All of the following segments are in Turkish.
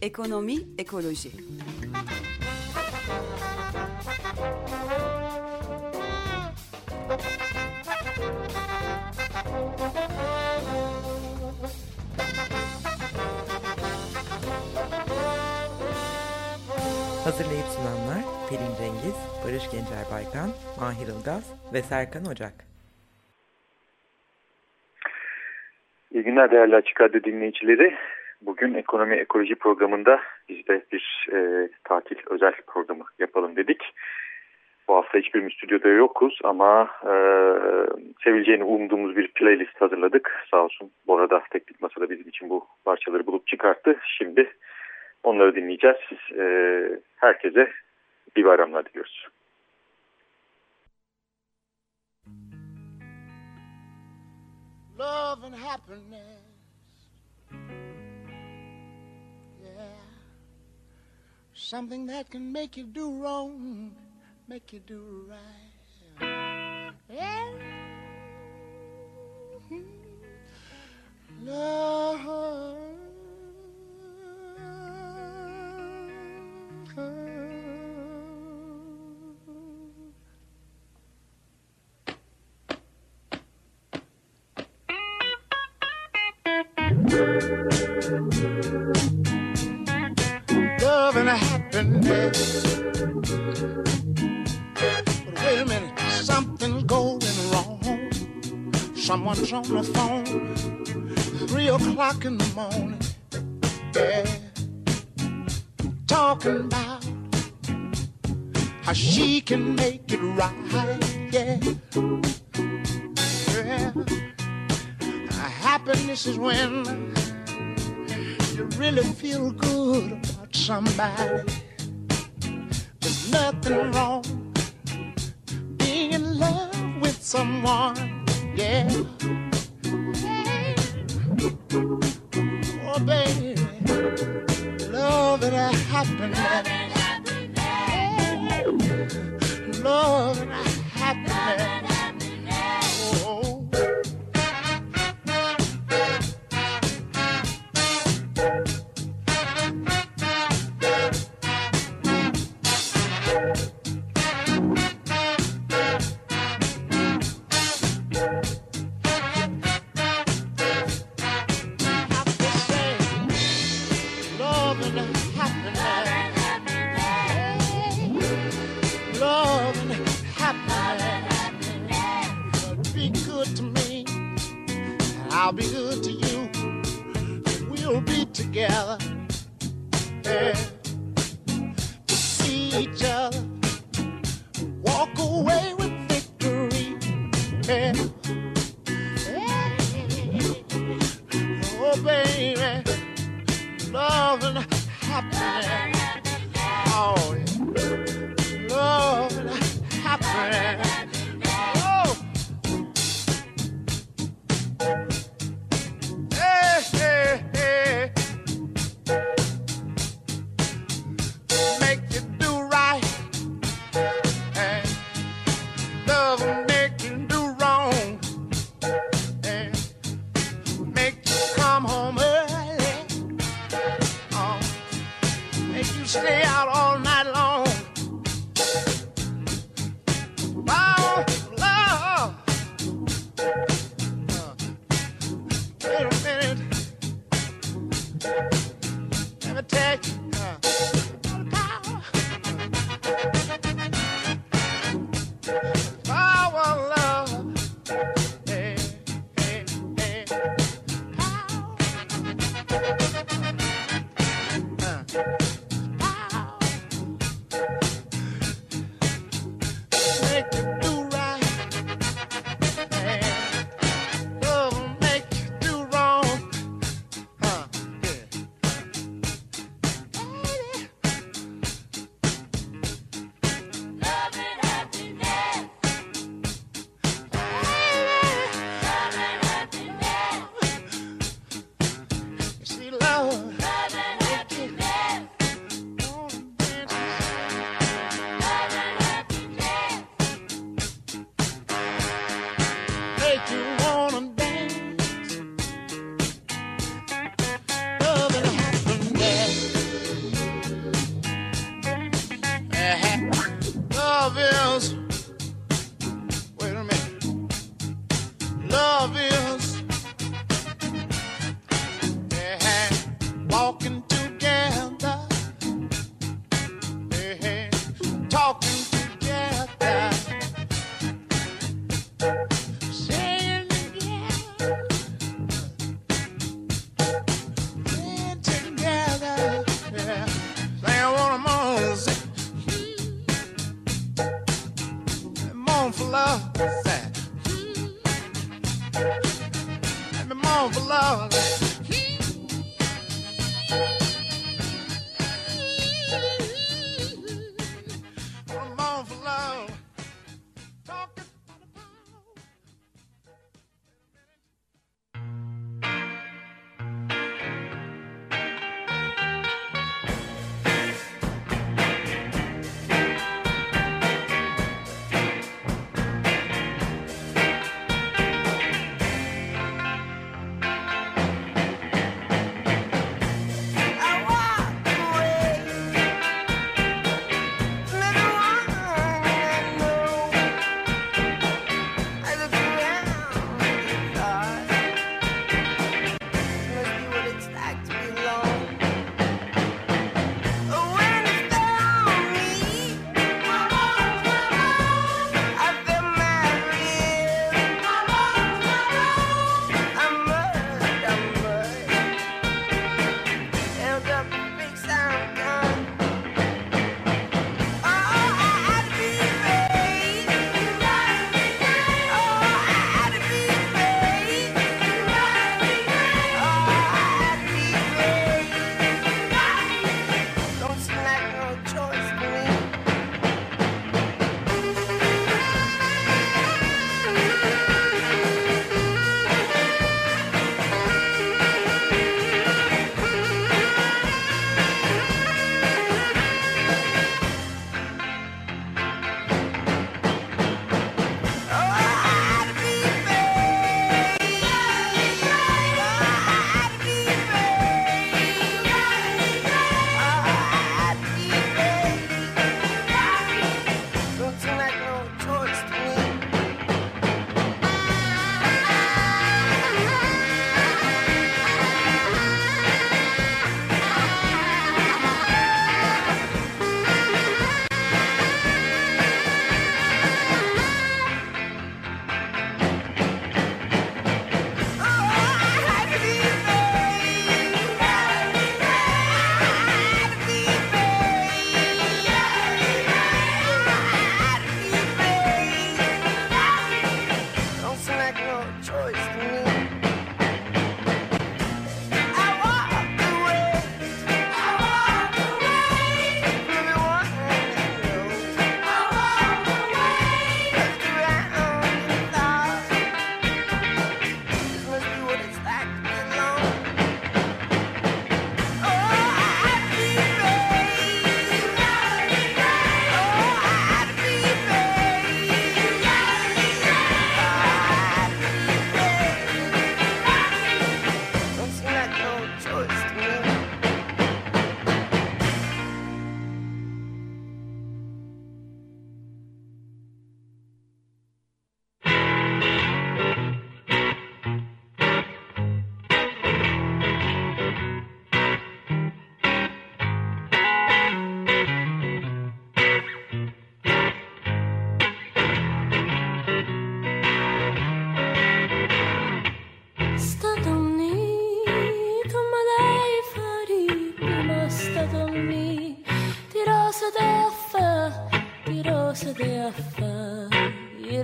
Ekonomi, ekoloji. Barış Gencer Baykan, Mahir Ilgaz ve Serkan Ocak. İyi günler değerli Açık Radyo dinleyicileri. Bugün Ekonomi Ekoloji programında biz de bir e, tatil özel programı yapalım dedik. Bu hafta hiçbir stüdyoda yokuz ama e, sevileceğini umduğumuz bir playlist hazırladık. Sağ olsun Bora da teknik masada bizim için bu parçaları bulup çıkarttı. Şimdi onları dinleyeceğiz. E, herkese bir bayramlar diliyoruz. Love and happiness Yeah. Something that can make you do wrong, make you do right. Yeah. Hmm. Love. Love and happiness. But wait a minute, something's going wrong. Someone's on the phone, three o'clock in the morning. Yeah, talking about how she can make it right. Yeah, yeah. Happiness is when you really feel good about somebody. There's nothing wrong being in love with someone, yeah. Oh, baby, love and happiness. I'll be good to you. We'll be together. Yeah.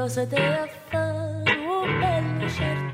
rosa della faro, oh bello certo.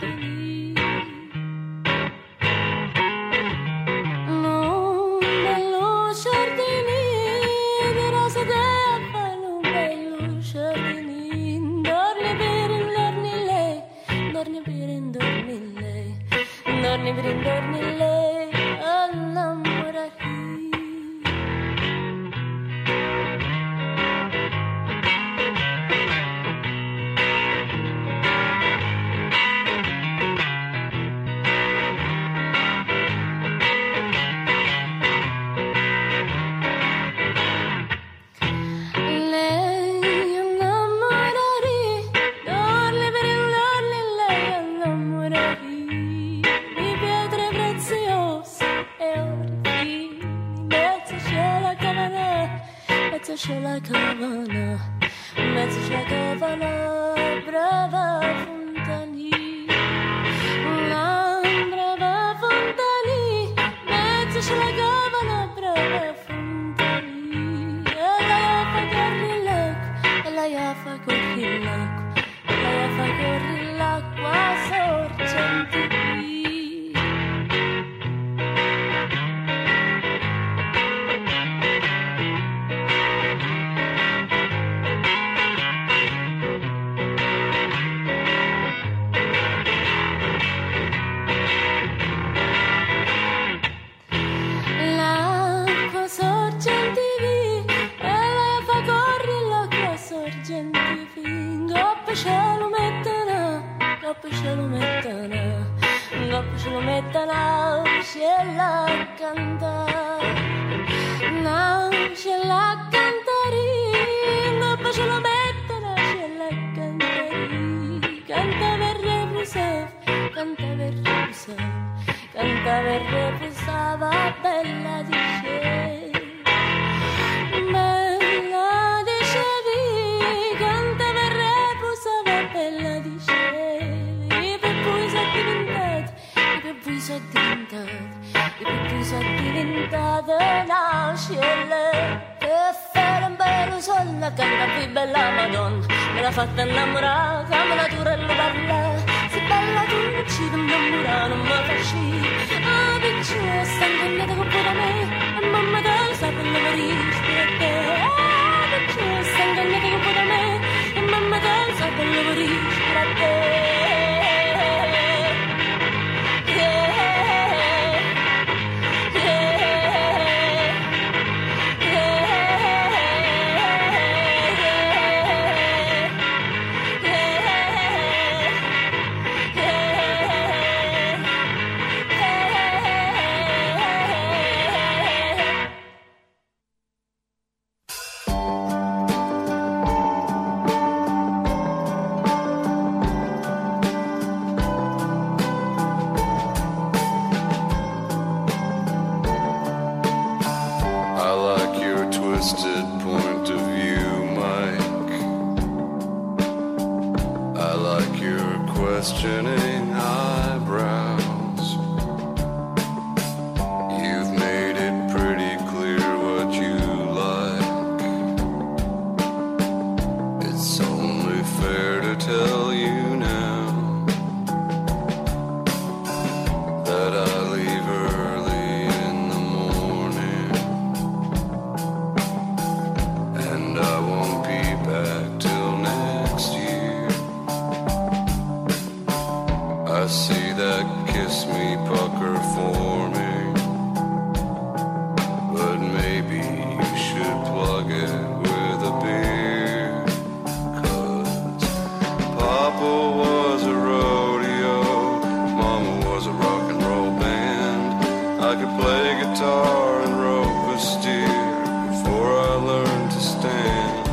sì bella Madonna, me l'ha fatta innamorare, come la turella parla, sì bella tu ci innamorare, non mi facci, ah picciola, sta ingannata con da me, e mamma te lo sa quando morisci per te, ah picciola, sta ingannata con da me, e mamma te lo sa quando morisci per te. a guitar and rope a steer before I learned to stand.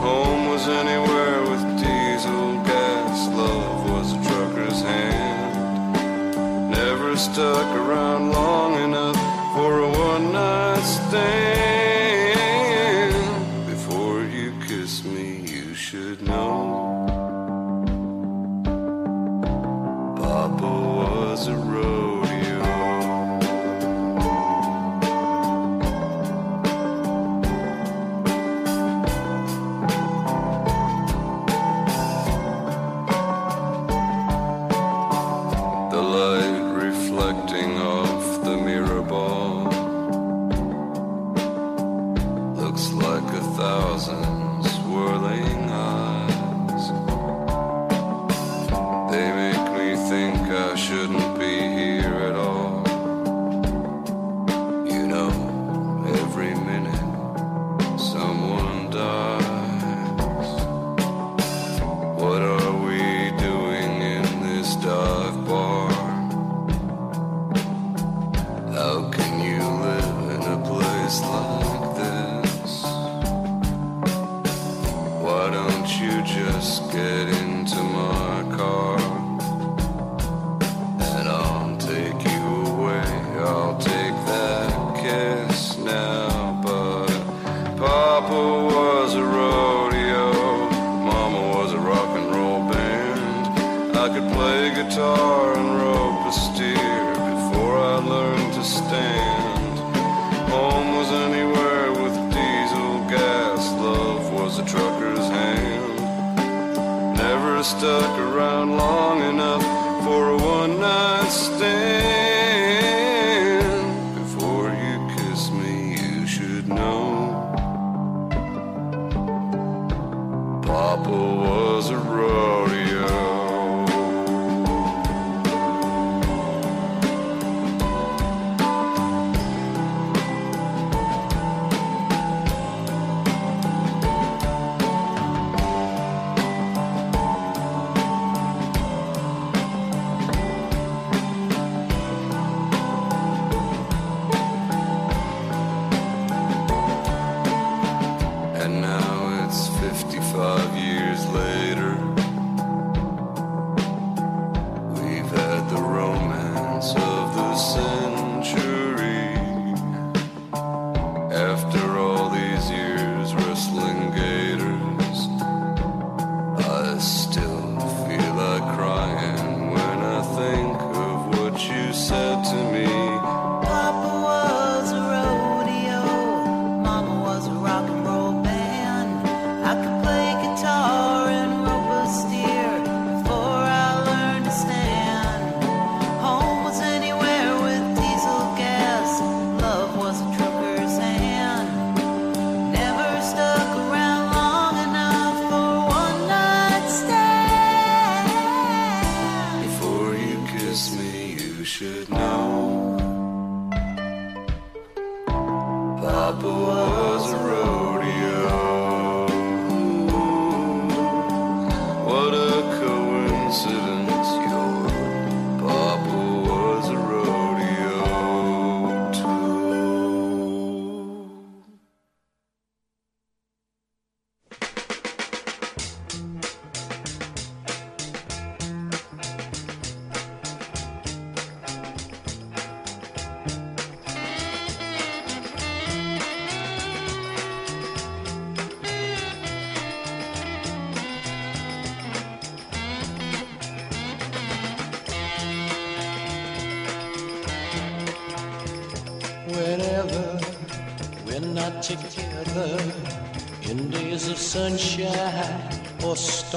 Home was anywhere with diesel gas, love was a trucker's hand. Never stuck around long enough for a one night stand.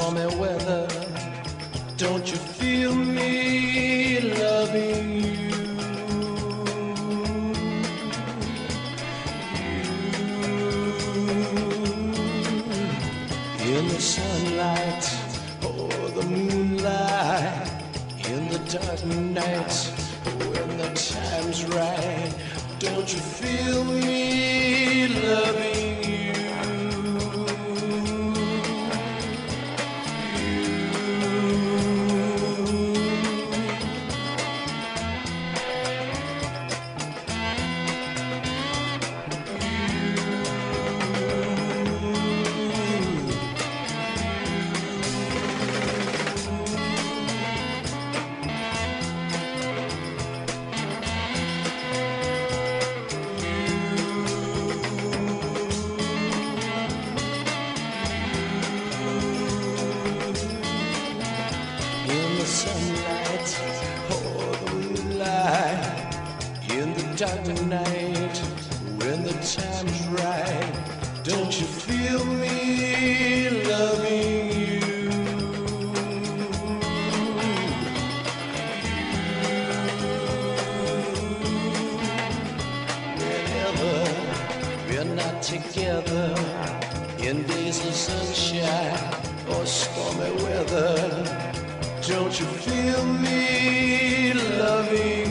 Stormy weather. Don't you feel me loving you? You in the sunlight or the moonlight, in the dark night when the time's right. Don't you feel me loving you? Days of sunshine or stormy weather. Don't you feel me loving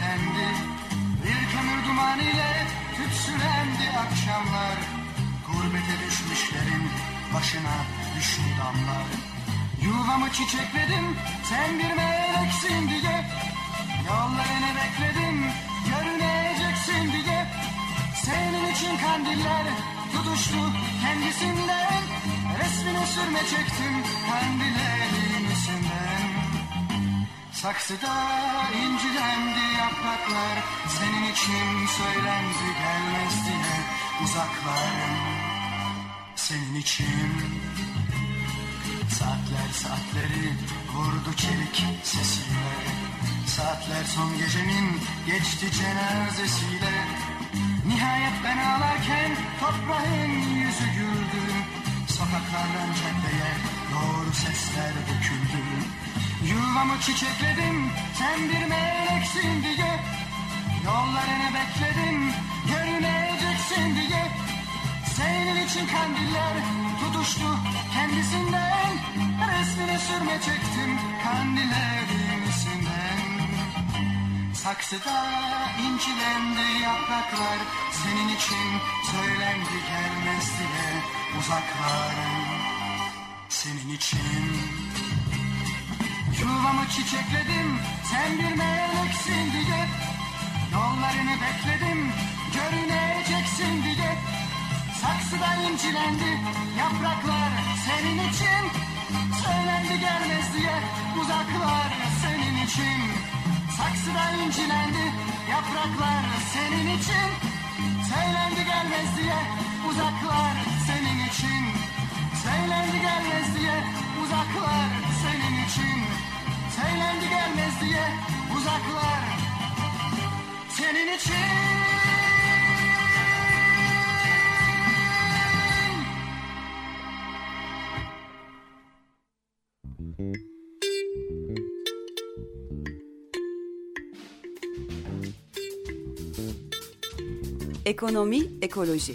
sürmelendi Bir kömür duman ile tütsülendi akşamlar. Gurbete düşmüşlerin başına düştü damlar. Yuvamı çiçekledim, sen bir meleksin diye. Yollarını bekledim, görüneceksin diye. Senin için kandiller tutuştu kendisinden. Resmini sürme çektim üstünden Saksıda incilendi yapraklar Senin için söylendi gelmez uzaklar. Senin için Saatler saatleri vurdu çelik sesiyle. Saatler son gecenin geçti cenazesiyle. Nihayet ben ağlarken toprağın yüzü güldü. Sokaklardan caddeye doğru sesler döküldü Yuvamı çiçekledim sen bir meleksin diye. Yollarını bekledim görüneceksin diye. Senin için kandiller tutuştu kendisinden. Resmini sürme çektim kandillerin üstünden Saksıda incilendi yapraklar Senin için söylendi gelmez diye. Uzakların Senin için Yuvamı çiçekledim sen bir meleksin diye. Yollarını bekledim görüneceksin diye. Saksıda incilendi yapraklar senin için. Söylendi gelmez diye uzaklar senin için. Saksıda incilendi yapraklar senin için. Söylendi gelmez diye uzaklar senin için. Söylendi gelmez diye uzaklar senin için Söylendi gelmez diye uzaklar senin için Ekonomi, ekoloji.